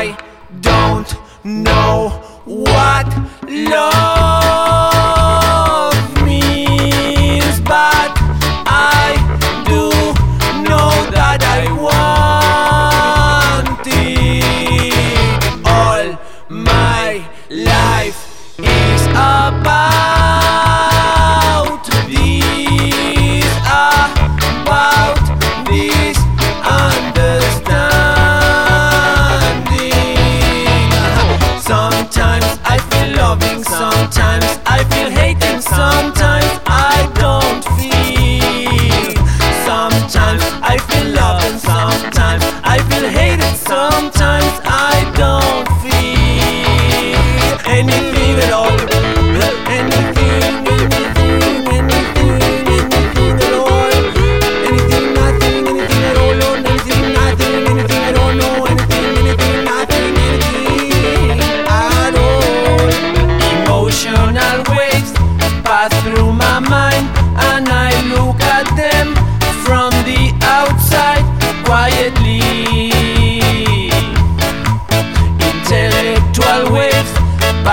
I don't know what love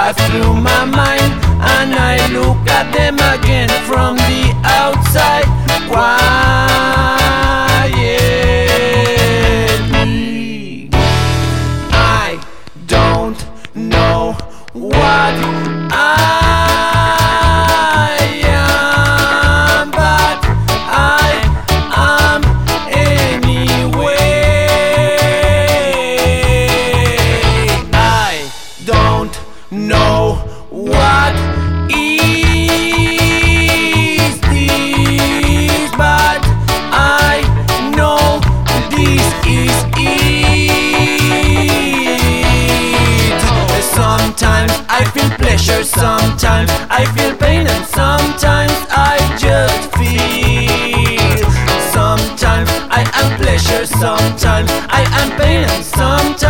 pass through my mind, and I look at them again from know what is this, but I know this is it. Sometimes I feel pleasure, sometimes I feel pain, and sometimes I just feel. Sometimes I am pleasure, sometimes I am pain, and sometimes.